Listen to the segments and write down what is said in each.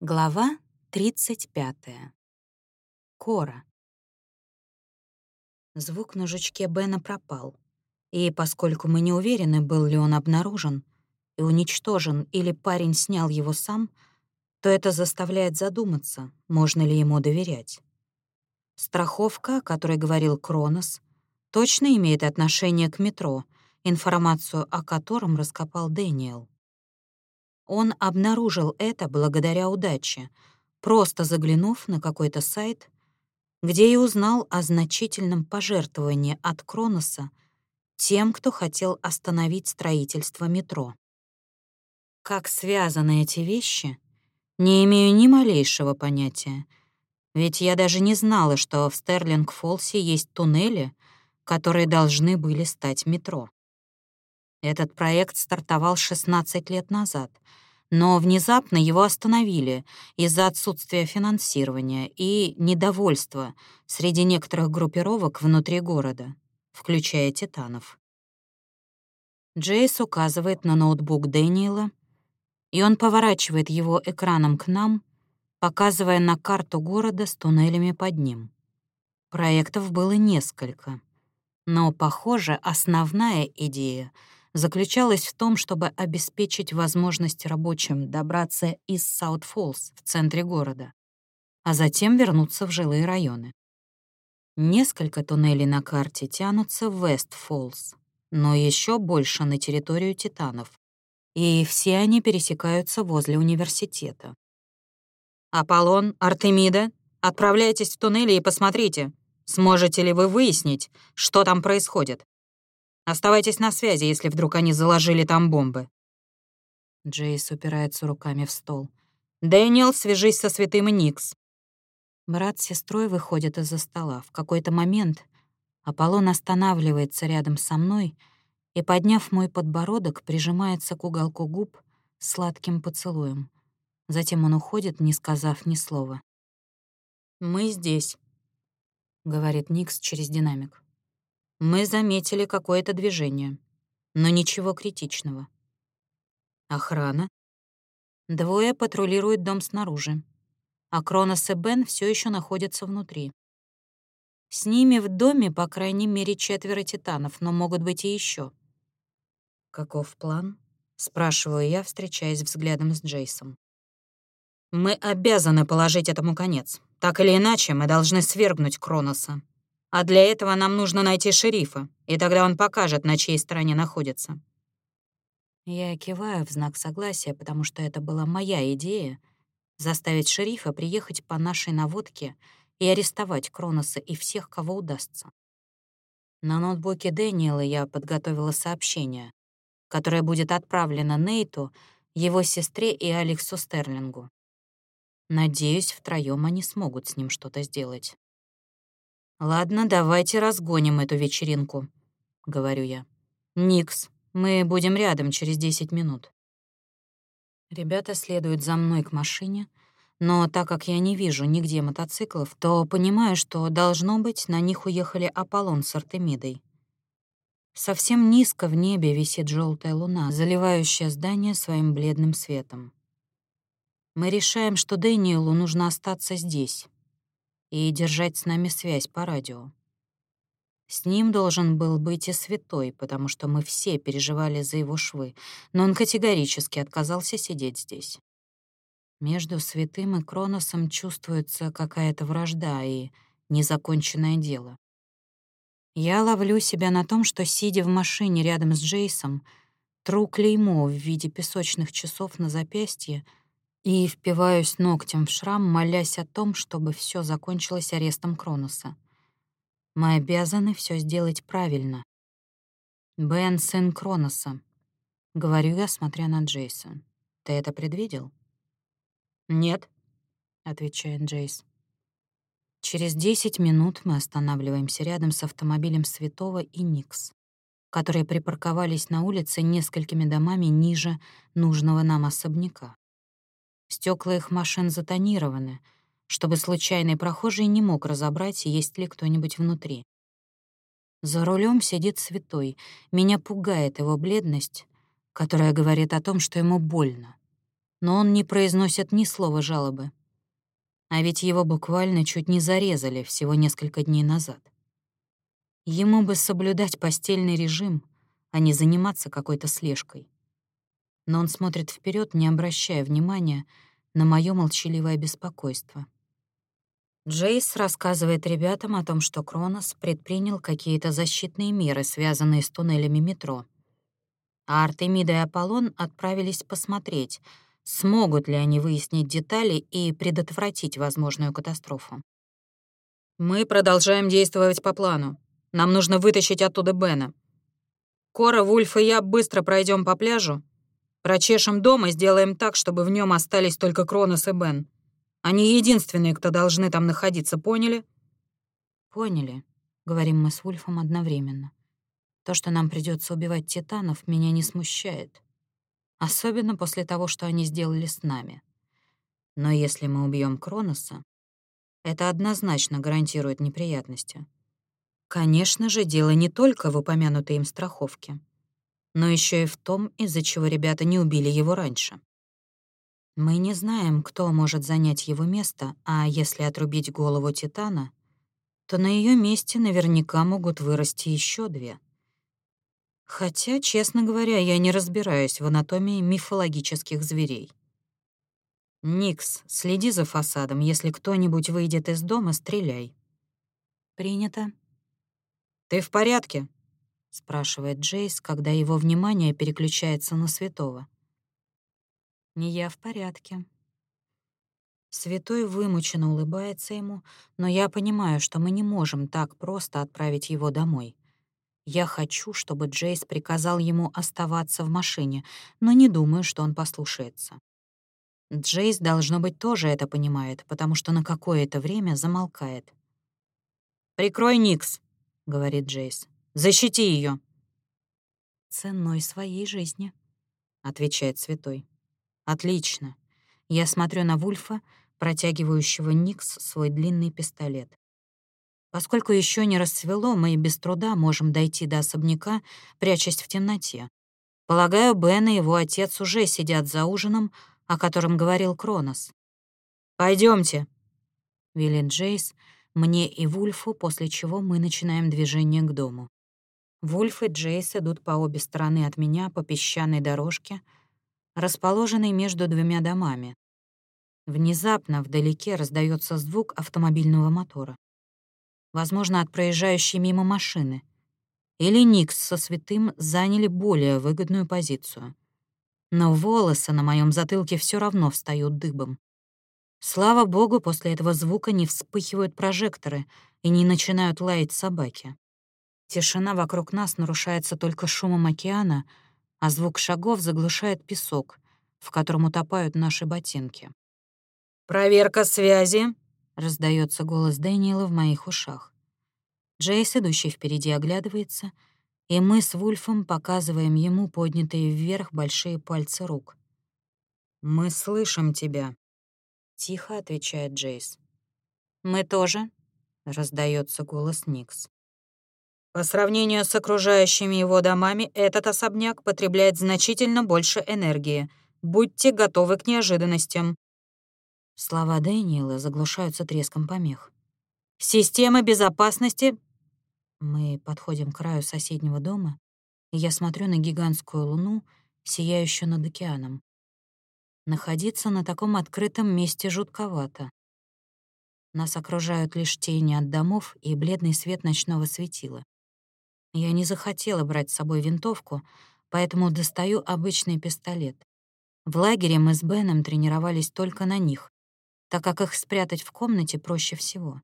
Глава 35. Кора. Звук на жучке Бена пропал, и поскольку мы не уверены, был ли он обнаружен и уничтожен или парень снял его сам, то это заставляет задуматься, можно ли ему доверять. Страховка, о которой говорил Кронос, точно имеет отношение к метро, информацию о котором раскопал Дэниел. Он обнаружил это благодаря удаче, просто заглянув на какой-то сайт, где и узнал о значительном пожертвовании от Кроноса тем, кто хотел остановить строительство метро. Как связаны эти вещи, не имею ни малейшего понятия, ведь я даже не знала, что в Стерлинг-Фолсе есть туннели, которые должны были стать метро. Этот проект стартовал 16 лет назад, но внезапно его остановили из-за отсутствия финансирования и недовольства среди некоторых группировок внутри города, включая «Титанов». Джейс указывает на ноутбук Дэниела, и он поворачивает его экраном к нам, показывая на карту города с туннелями под ним. Проектов было несколько, но, похоже, основная идея — заключалась в том, чтобы обеспечить возможность рабочим добраться из Саут-Фоллс в центре города, а затем вернуться в жилые районы. Несколько туннелей на карте тянутся в Вест-Фоллс, но еще больше на территорию Титанов, и все они пересекаются возле университета. «Аполлон, Артемида, отправляйтесь в туннели и посмотрите, сможете ли вы выяснить, что там происходит», Оставайтесь на связи, если вдруг они заложили там бомбы». Джейс упирается руками в стол. «Дэниел, свяжись со святым Никс». Брат с сестрой выходят из-за стола. В какой-то момент Аполлон останавливается рядом со мной и, подняв мой подбородок, прижимается к уголку губ сладким поцелуем. Затем он уходит, не сказав ни слова. «Мы здесь», — говорит Никс через динамик. Мы заметили какое-то движение, но ничего критичного. Охрана. Двое патрулируют дом снаружи, а Кронос и Бен все еще находятся внутри. С ними в доме, по крайней мере, четверо титанов, но могут быть и еще. «Каков план?» — спрашиваю я, встречаясь взглядом с Джейсом. «Мы обязаны положить этому конец. Так или иначе, мы должны свергнуть Кроноса», а для этого нам нужно найти шерифа, и тогда он покажет, на чьей стороне находится». Я киваю в знак согласия, потому что это была моя идея — заставить шерифа приехать по нашей наводке и арестовать Кроноса и всех, кого удастся. На ноутбуке Дэниела я подготовила сообщение, которое будет отправлено Нейту, его сестре и Алексу Стерлингу. Надеюсь, втроём они смогут с ним что-то сделать. «Ладно, давайте разгоним эту вечеринку», — говорю я. «Никс, мы будем рядом через 10 минут». Ребята следуют за мной к машине, но так как я не вижу нигде мотоциклов, то понимаю, что, должно быть, на них уехали Аполлон с Артемидой. Совсем низко в небе висит желтая луна, заливающая здание своим бледным светом. Мы решаем, что Дэниелу нужно остаться здесь, и держать с нами связь по радио. С ним должен был быть и святой, потому что мы все переживали за его швы, но он категорически отказался сидеть здесь. Между святым и Кроносом чувствуется какая-то вражда и незаконченное дело. Я ловлю себя на том, что, сидя в машине рядом с Джейсом, тру клеймо в виде песочных часов на запястье — и впиваюсь ногтем в шрам, молясь о том, чтобы все закончилось арестом Кроноса. Мы обязаны все сделать правильно. Бен — сын Кроноса. Говорю я, смотря на Джейса. Ты это предвидел? «Нет», — отвечает Джейс. Через десять минут мы останавливаемся рядом с автомобилем Святого и Никс, которые припарковались на улице несколькими домами ниже нужного нам особняка. Стекла их машин затонированы, чтобы случайный прохожий не мог разобрать, есть ли кто-нибудь внутри. За рулем сидит святой. Меня пугает его бледность, которая говорит о том, что ему больно. но он не произносит ни слова жалобы. А ведь его буквально чуть не зарезали всего несколько дней назад. Ему бы соблюдать постельный режим, а не заниматься какой-то слежкой. Но он смотрит вперед, не обращая внимания на мое молчаливое беспокойство. Джейс рассказывает ребятам о том, что Кронос предпринял какие-то защитные меры, связанные с туннелями метро. А Артемида и Аполлон отправились посмотреть, смогут ли они выяснить детали и предотвратить возможную катастрофу. «Мы продолжаем действовать по плану. Нам нужно вытащить оттуда Бена. Кора, Вульф и я быстро пройдем по пляжу, прочешем дом и сделаем так, чтобы в нем остались только Кронос и Бен. Они единственные, кто должны там находиться, поняли?» «Поняли», — говорим мы с Вульфом одновременно. «То, что нам придется убивать титанов, меня не смущает. Особенно после того, что они сделали с нами. Но если мы убьем Кроноса, это однозначно гарантирует неприятности. Конечно же, дело не только в упомянутой им страховке, но еще и в том, из-за чего ребята не убили его раньше. Мы не знаем, кто может занять его место, а если отрубить голову Титана, то на ее месте наверняка могут вырасти еще две. Хотя, честно говоря, я не разбираюсь в анатомии мифологических зверей. «Никс, следи за фасадом. Если кто-нибудь выйдет из дома, стреляй». «Принято». «Ты в порядке?» — спрашивает Джейс, когда его внимание переключается на святого. Не я в порядке. Святой вымученно улыбается ему, но я понимаю, что мы не можем так просто отправить его домой. Я хочу, чтобы Джейс приказал ему оставаться в машине, но не думаю, что он послушается. Джейс, должно быть, тоже это понимает, потому что на какое-то время замолкает. «Прикрой Никс», — говорит Джейс. «Защити ее. «Ценой своей жизни», — отвечает святой. Отлично. Я смотрю на Вульфа, протягивающего Никс свой длинный пистолет. Поскольку еще не расцвело, мы без труда можем дойти до особняка, прячась в темноте. Полагаю, Бен и его отец уже сидят за ужином, о котором говорил Кронос. Пойдемте, велит Джейс, мне и Вульфу, после чего мы начинаем движение к дому. Вульф и Джейс идут по обе стороны от меня по песчаной дорожке — расположенный между двумя домами. Внезапно вдалеке раздается звук автомобильного мотора. Возможно, от проезжающей мимо машины. Или Никс со святым заняли более выгодную позицию. Но волосы на моем затылке все равно встают дыбом. Слава богу, после этого звука не вспыхивают прожекторы и не начинают лаять собаки. Тишина вокруг нас нарушается только шумом океана — а звук шагов заглушает песок, в котором утопают наши ботинки. «Проверка связи!» — раздается голос Дэниела в моих ушах. Джейс, идущий впереди, оглядывается, и мы с Вульфом показываем ему поднятые вверх большие пальцы рук. «Мы слышим тебя», — тихо отвечает Джейс. «Мы тоже», — раздается голос Никс. По сравнению с окружающими его домами, этот особняк потребляет значительно больше энергии. Будьте готовы к неожиданностям». Слова Дэниела заглушаются треском помех. «Система безопасности...» Мы подходим к краю соседнего дома, и я смотрю на гигантскую луну, сияющую над океаном. Находиться на таком открытом месте жутковато. Нас окружают лишь тени от домов и бледный свет ночного светила. Я не захотела брать с собой винтовку, поэтому достаю обычный пистолет. В лагере мы с Беном тренировались только на них, так как их спрятать в комнате проще всего.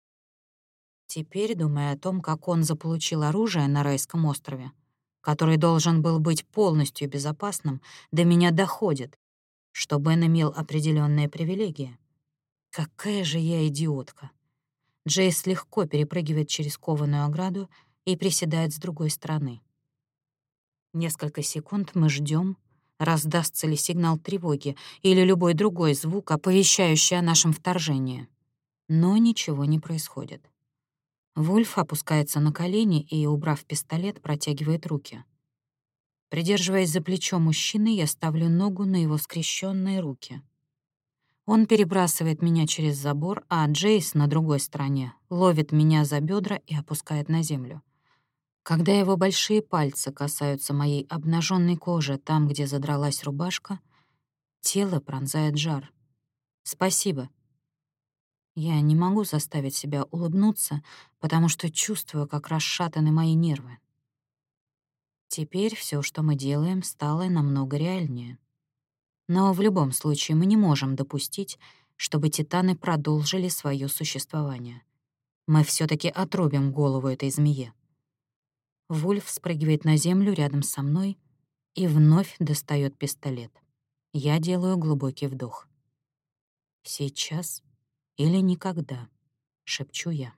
Теперь, думая о том, как он заполучил оружие на райском острове, который должен был быть полностью безопасным, до меня доходит, что Бен имел определенные привилегии. Какая же я идиотка. Джейс легко перепрыгивает через кованую ограду и приседает с другой стороны. Несколько секунд мы ждем, раздастся ли сигнал тревоги или любой другой звук, оповещающий о нашем вторжении. Но ничего не происходит. Вульф опускается на колени и, убрав пистолет, протягивает руки. Придерживаясь за плечо мужчины, я ставлю ногу на его скрещенные руки. Он перебрасывает меня через забор, а Джейс на другой стороне ловит меня за бедра и опускает на землю. Когда его большие пальцы касаются моей обнаженной кожи там, где задралась рубашка, тело пронзает жар. «Спасибо». Я не могу заставить себя улыбнуться, потому что чувствую, как расшатаны мои нервы. Теперь все, что мы делаем, стало намного реальнее. Но в любом случае мы не можем допустить, чтобы титаны продолжили свое существование. Мы все таки отрубим голову этой змее. Вульф спрыгивает на землю рядом со мной и вновь достает пистолет. Я делаю глубокий вдох. «Сейчас или никогда», — шепчу я.